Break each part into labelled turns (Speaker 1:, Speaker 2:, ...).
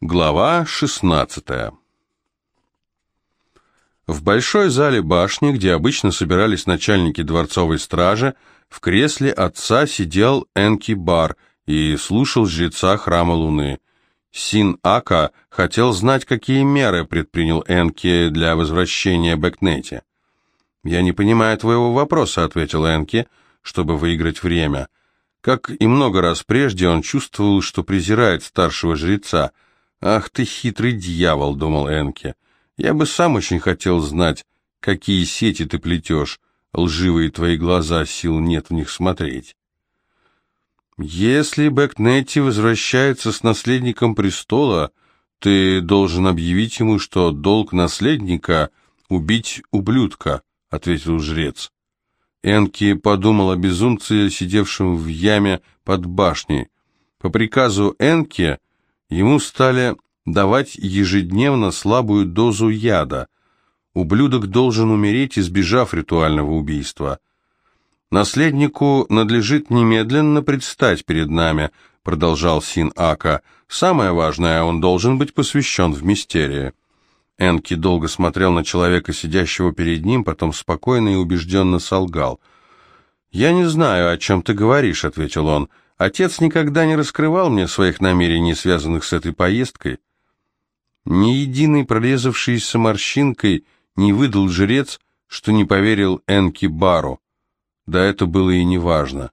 Speaker 1: Глава 16 В большой зале башни, где обычно собирались начальники дворцовой стражи, в кресле отца сидел Энки Бар и слушал жреца храма Луны. Син Ака хотел знать, какие меры предпринял Энки для возвращения Бэкнети. «Я не понимаю твоего вопроса», — ответил Энки, чтобы выиграть время. Как и много раз прежде, он чувствовал, что презирает старшего жреца — «Ах ты хитрый дьявол», — думал Энке. «Я бы сам очень хотел знать, какие сети ты плетешь. Лживые твои глаза, сил нет в них смотреть». «Если Бэкнетти возвращается с наследником престола, ты должен объявить ему, что долг наследника — убить ублюдка», — ответил жрец. Энки подумал о безумце, сидевшем в яме под башней. По приказу Энки Ему стали давать ежедневно слабую дозу яда. Ублюдок должен умереть, избежав ритуального убийства. «Наследнику надлежит немедленно предстать перед нами», — продолжал Син Ака. «Самое важное, он должен быть посвящен в мистерии». Энки долго смотрел на человека, сидящего перед ним, потом спокойно и убежденно солгал. «Я не знаю, о чем ты говоришь», — ответил он. Отец никогда не раскрывал мне своих намерений, связанных с этой поездкой. Ни единой прорезавшейся морщинкой не выдал жрец, что не поверил Энки Бару. Да это было и не важно.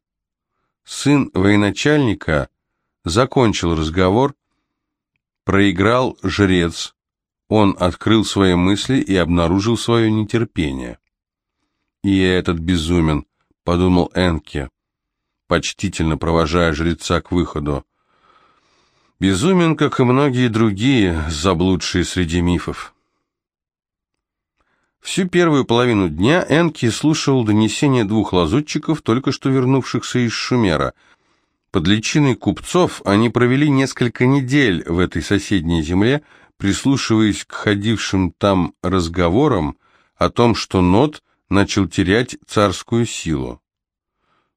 Speaker 1: Сын военачальника закончил разговор, проиграл жрец. Он открыл свои мысли и обнаружил свое нетерпение. «И этот безумен», — подумал Энке почтительно провожая жреца к выходу. Безумен, как и многие другие, заблудшие среди мифов. Всю первую половину дня Энки слушал донесения двух лазутчиков, только что вернувшихся из Шумера. Под личиной купцов они провели несколько недель в этой соседней земле, прислушиваясь к ходившим там разговорам о том, что Нот начал терять царскую силу.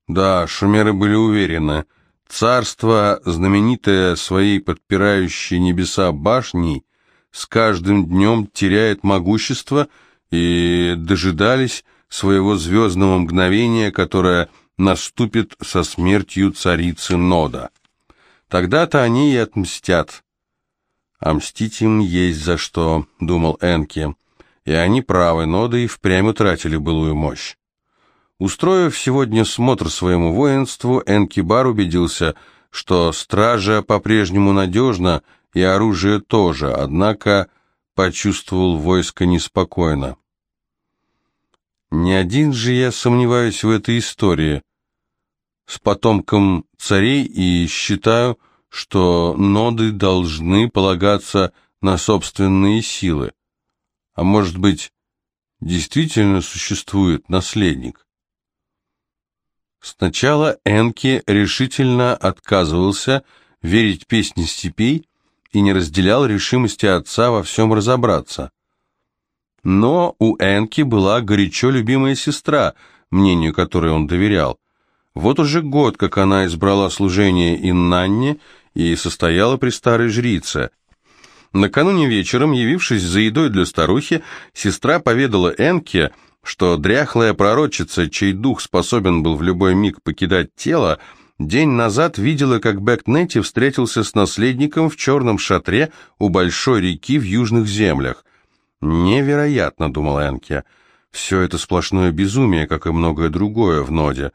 Speaker 1: Да, шумеры были уверены. Царство, знаменитое своей подпирающей небеса башней, с каждым днем теряет могущество и дожидались своего звездного мгновения, которое наступит со смертью царицы Нода. Тогда-то они и отмстят. А мстить им есть за что, думал Энки. И они правы, Нода и впрямь утратили былую мощь. Устроив сегодня смотр своему воинству, Энкибар убедился, что стража по-прежнему надежна и оружие тоже, однако почувствовал войско неспокойно. «Не один же я сомневаюсь в этой истории. С потомком царей и считаю, что ноды должны полагаться на собственные силы. А может быть, действительно существует наследник?» Сначала Энки решительно отказывался верить песне степей и не разделял решимости отца во всем разобраться. Но у Энки была горячо любимая сестра, мнению которой он доверял. Вот уже год, как она избрала служение Иннанне и состояла при старой жрице. Накануне вечером, явившись за едой для старухи, сестра поведала Энке, что дряхлая пророчица, чей дух способен был в любой миг покидать тело, день назад видела, как Бэкнетти встретился с наследником в черном шатре у большой реки в южных землях. «Невероятно», — думал Энке, — «все это сплошное безумие, как и многое другое в Ноде».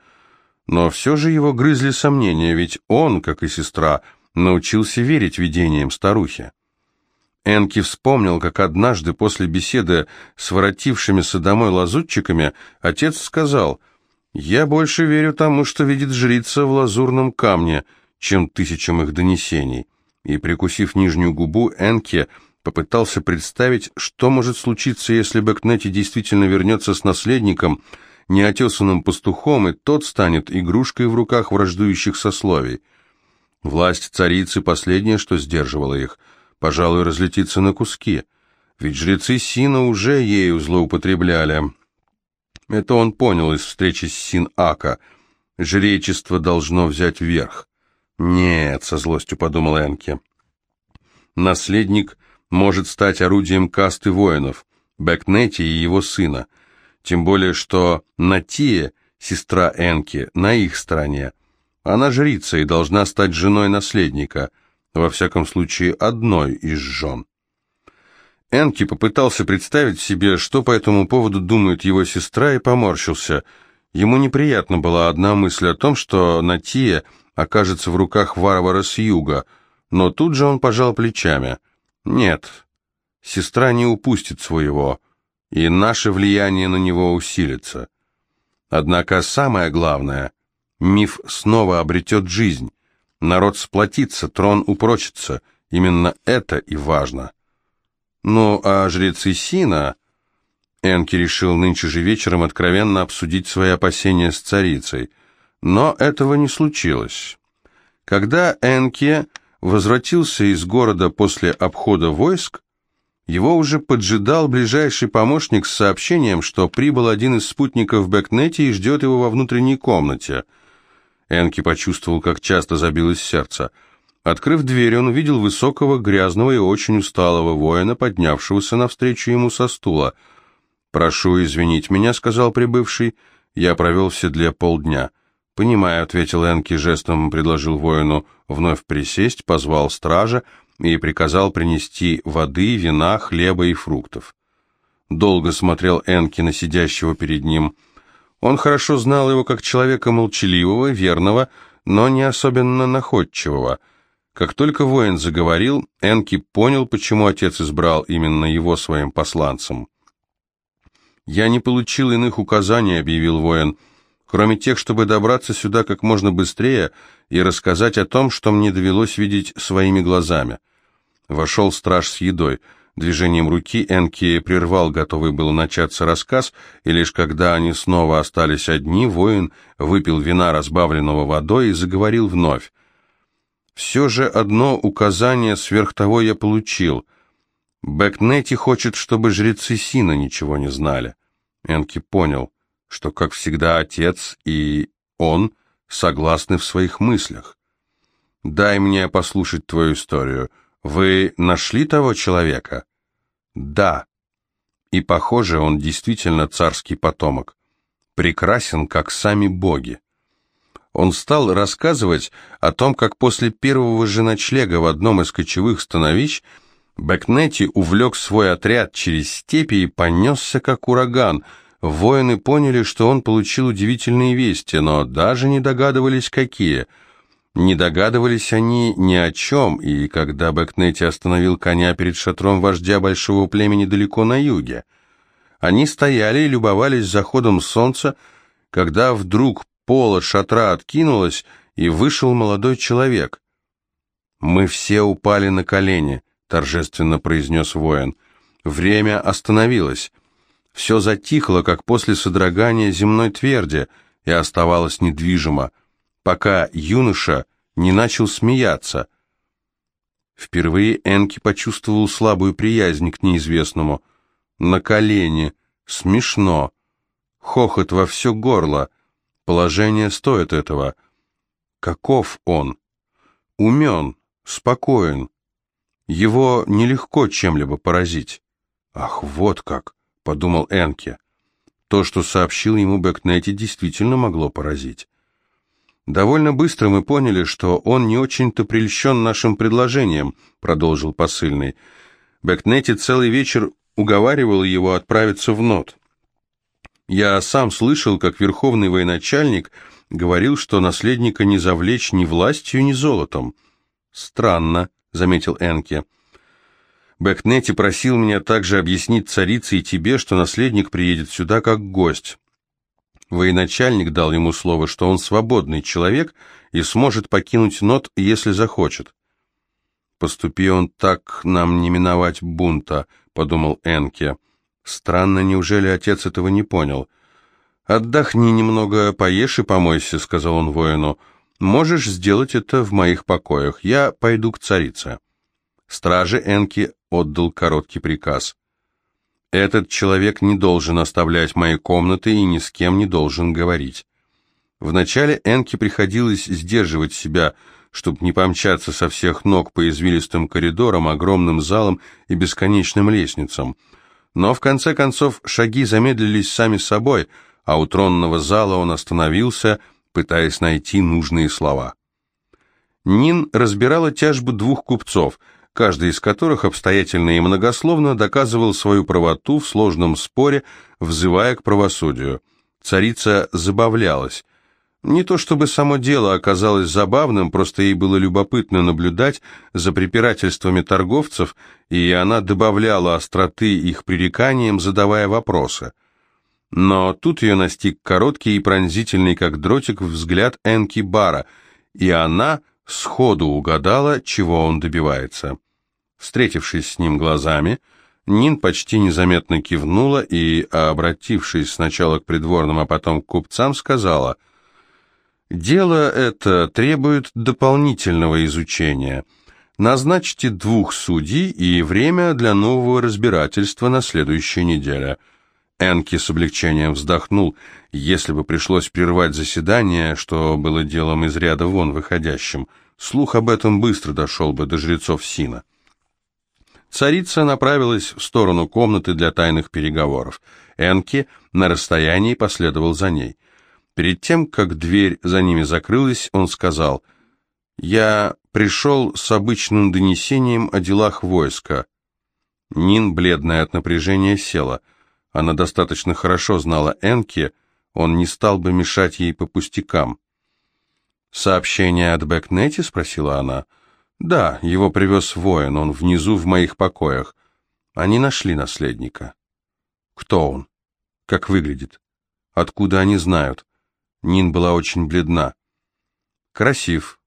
Speaker 1: Но все же его грызли сомнения, ведь он, как и сестра, научился верить видениям старухи. Энки вспомнил, как однажды после беседы с воротившимися домой лазутчиками отец сказал, «Я больше верю тому, что видит жрица в лазурном камне, чем тысячам их донесений». И, прикусив нижнюю губу, Энки попытался представить, что может случиться, если Бэкнети действительно вернется с наследником, неотесанным пастухом, и тот станет игрушкой в руках враждующих сословий. Власть царицы – последнее, что сдерживало их – пожалуй, разлетится на куски. Ведь жрецы Сина уже ею злоупотребляли. Это он понял из встречи с Син-Ака. Жречество должно взять верх. «Нет», — со злостью подумал Энке. наследник может стать орудием касты воинов, Бекнети и его сына. Тем более, что Натия, сестра Энки, на их стороне. Она жрица и должна стать женой наследника, во всяком случае, одной из жен. Энки попытался представить себе, что по этому поводу думает его сестра, и поморщился. Ему неприятно была одна мысль о том, что Натия окажется в руках варвара с юга, но тут же он пожал плечами. «Нет, сестра не упустит своего, и наше влияние на него усилится. Однако самое главное, миф снова обретет жизнь, народ сплотится, трон упрочится, именно это и важно». Ну, а жрецы Сина... Энки решил нынче же вечером откровенно обсудить свои опасения с царицей. Но этого не случилось. Когда Энки возвратился из города после обхода войск, его уже поджидал ближайший помощник с сообщением, что прибыл один из спутников в Бэкнете и ждет его во внутренней комнате. Энки почувствовал, как часто забилось сердце – Открыв дверь, он увидел высокого, грязного и очень усталого воина, поднявшегося навстречу ему со стула. «Прошу извинить меня», — сказал прибывший, — «я провел в седле полдня». «Понимаю», — ответил Энки, жестом предложил воину вновь присесть, позвал стража и приказал принести воды, вина, хлеба и фруктов. Долго смотрел Энки на сидящего перед ним. Он хорошо знал его как человека молчаливого, верного, но не особенно находчивого — как только воин заговорил, Энки понял, почему отец избрал именно его своим посланцем. «Я не получил иных указаний», — объявил воин, «кроме тех, чтобы добраться сюда как можно быстрее и рассказать о том, что мне довелось видеть своими глазами». Вошел страж с едой. Движением руки Энки прервал готовый был начаться рассказ, и лишь когда они снова остались одни, воин выпил вина, разбавленного водой, и заговорил вновь. Все же одно указание сверх того я получил. Бэкнети хочет, чтобы жрецы Сина ничего не знали. Энки понял, что, как всегда, отец и он согласны в своих мыслях. «Дай мне послушать твою историю. Вы нашли того человека?» «Да». И, похоже, он действительно царский потомок. Прекрасен, как сами боги. Он стал рассказывать о том, как после первого же ночлега в одном из кочевых становищ Бэкнети увлек свой отряд через степи и понесся как ураган. Воины поняли, что он получил удивительные вести, но даже не догадывались, какие. Не догадывались они ни о чем, и когда Бэкнети остановил коня перед шатром вождя большого племени далеко на юге, они стояли и любовались заходом солнца, когда вдруг пола шатра откинулась, и вышел молодой человек. «Мы все упали на колени», — торжественно произнес воин. Время остановилось. Все затихло, как после содрогания земной тверди, и оставалось недвижимо, пока юноша не начал смеяться. Впервые Энки почувствовал слабую приязнь к неизвестному. На колени. Смешно. Хохот во все горло — Положение стоит этого. Каков он? Умен, спокоен. Его нелегко чем-либо поразить. Ах, вот как, подумал Энке. То, что сообщил ему Бэкнети, действительно могло поразить. «Довольно быстро мы поняли, что он не очень-то прельщен нашим предложением», — продолжил посыльный. Бэкнети целый вечер уговаривал его отправиться в нот. Я сам слышал, как верховный военачальник говорил, что наследника не завлечь ни властью, ни золотом. Странно, заметил Энке. Бэкнети просил меня также объяснить царице и тебе, что наследник приедет сюда как гость. Военачальник дал ему слово, что он свободный человек и сможет покинуть нот, если захочет. «Поступи он так, нам не миновать бунта», — подумал Энке. Странно, неужели отец этого не понял? «Отдохни немного, поешь и помойся», — сказал он воину. «Можешь сделать это в моих покоях. Я пойду к царице». Страже Энки отдал короткий приказ. «Этот человек не должен оставлять мои комнаты и ни с кем не должен говорить». Вначале Энке приходилось сдерживать себя, чтобы не помчаться со всех ног по извилистым коридорам, огромным залам и бесконечным лестницам. Но в конце концов шаги замедлились сами собой, а у тронного зала он остановился, пытаясь найти нужные слова. Нин разбирала тяжбу двух купцов, каждый из которых обстоятельно и многословно доказывал свою правоту в сложном споре, взывая к правосудию. Царица забавлялась. Не то чтобы само дело оказалось забавным, просто ей было любопытно наблюдать за препирательствами торговцев, и она добавляла остроты их пререканиям, задавая вопросы. Но тут ее настиг короткий и пронзительный, как дротик, взгляд Энки Бара, и она сходу угадала, чего он добивается. Встретившись с ним глазами, Нин почти незаметно кивнула и, обратившись сначала к придворным, а потом к купцам, сказала, «Дело это требует дополнительного изучения. Назначьте двух судей и время для нового разбирательства на следующей неделе». Энки с облегчением вздохнул, если бы пришлось прервать заседание, что было делом из ряда вон выходящим. Слух об этом быстро дошел бы до жрецов Сина. Царица направилась в сторону комнаты для тайных переговоров. Энки на расстоянии последовал за ней. Перед тем, как дверь за ними закрылась, он сказал, «Я пришел с обычным донесением о делах войска». Нин, бледная от напряжения, села. Она достаточно хорошо знала Энки, он не стал бы мешать ей по пустякам. «Сообщение от Бэкнети?» — спросила она. — «Да, его привез воин, он внизу в моих покоях. Они нашли наследника». «Кто он? Как выглядит? Откуда они знают?» Нин была очень бледна. «Красив.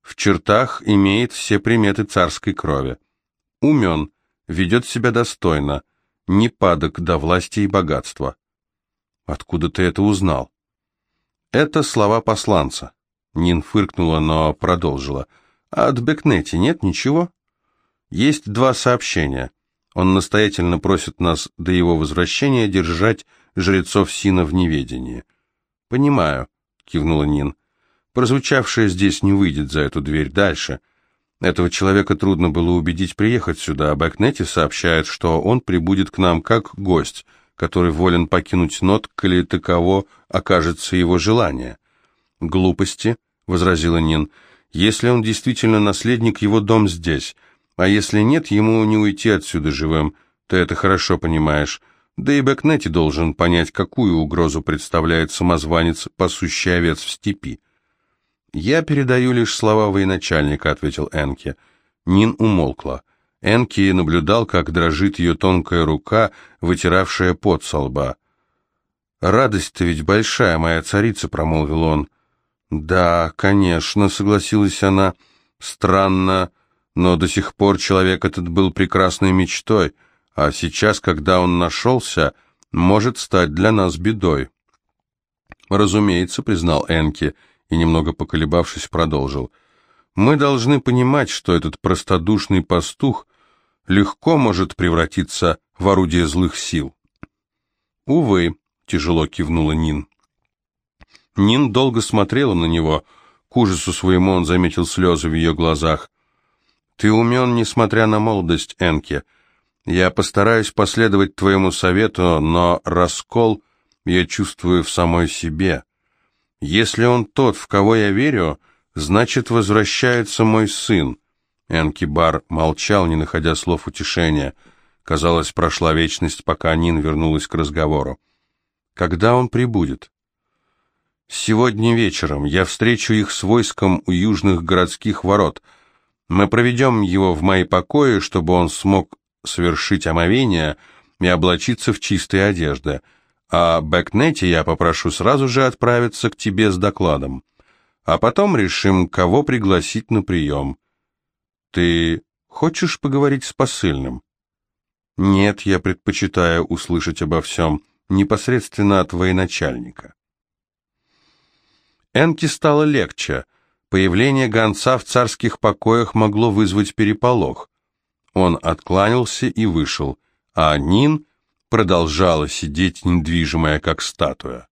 Speaker 1: В чертах имеет все приметы царской крови. Умен, ведет себя достойно, не падок до власти и богатства». «Откуда ты это узнал?» «Это слова посланца». Нин фыркнула, но продолжила – а от Бекнети нет ничего? Есть два сообщения. Он настоятельно просит нас до его возвращения держать жрецов Сина в неведении. Понимаю, кивнула Нин. Прозвучавшее здесь не выйдет за эту дверь дальше. Этого человека трудно было убедить приехать сюда, а сообщает, что он прибудет к нам как гость, который волен покинуть нот, коли таково окажется его желание. «Глупости», — возразила Нин, — если он действительно наследник, его дом здесь, а если нет, ему не уйти отсюда живым. Ты это хорошо понимаешь. Да и Бэкнети должен понять, какую угрозу представляет самозванец, пасущий овец в степи. «Я передаю лишь слова военачальника», — ответил Энки. Нин умолкла. Энки наблюдал, как дрожит ее тонкая рука, вытиравшая пот со лба. «Радость-то ведь большая, моя царица», — промолвил он. «Да, конечно», — согласилась она. «Странно, но до сих пор человек этот был прекрасной мечтой, а сейчас, когда он нашелся, может стать для нас бедой». «Разумеется», — признал Энки и, немного поколебавшись, продолжил. «Мы должны понимать, что этот простодушный пастух легко может превратиться в орудие злых сил». «Увы», — тяжело кивнула Нин. Нин долго смотрела на него. К ужасу своему он заметил слезы в ее глазах. «Ты умен, несмотря на молодость, Энки. Я постараюсь последовать твоему совету, но раскол я чувствую в самой себе. Если он тот, в кого я верю, значит, возвращается мой сын». Энки Бар молчал, не находя слов утешения. Казалось, прошла вечность, пока Нин вернулась к разговору. «Когда он прибудет?» Сегодня вечером я встречу их с войском у южных городских ворот. Мы проведем его в мои покои, чтобы он смог совершить омовение и облачиться в чистые одежды. А Бэкнете я попрошу сразу же отправиться к тебе с докладом. А потом решим, кого пригласить на прием. Ты хочешь поговорить с посыльным? Нет, я предпочитаю услышать обо всем непосредственно от военачальника. Энке стало легче. Появление гонца в царских покоях могло вызвать переполох. Он откланялся и вышел, а Нин продолжала сидеть недвижимая, как статуя.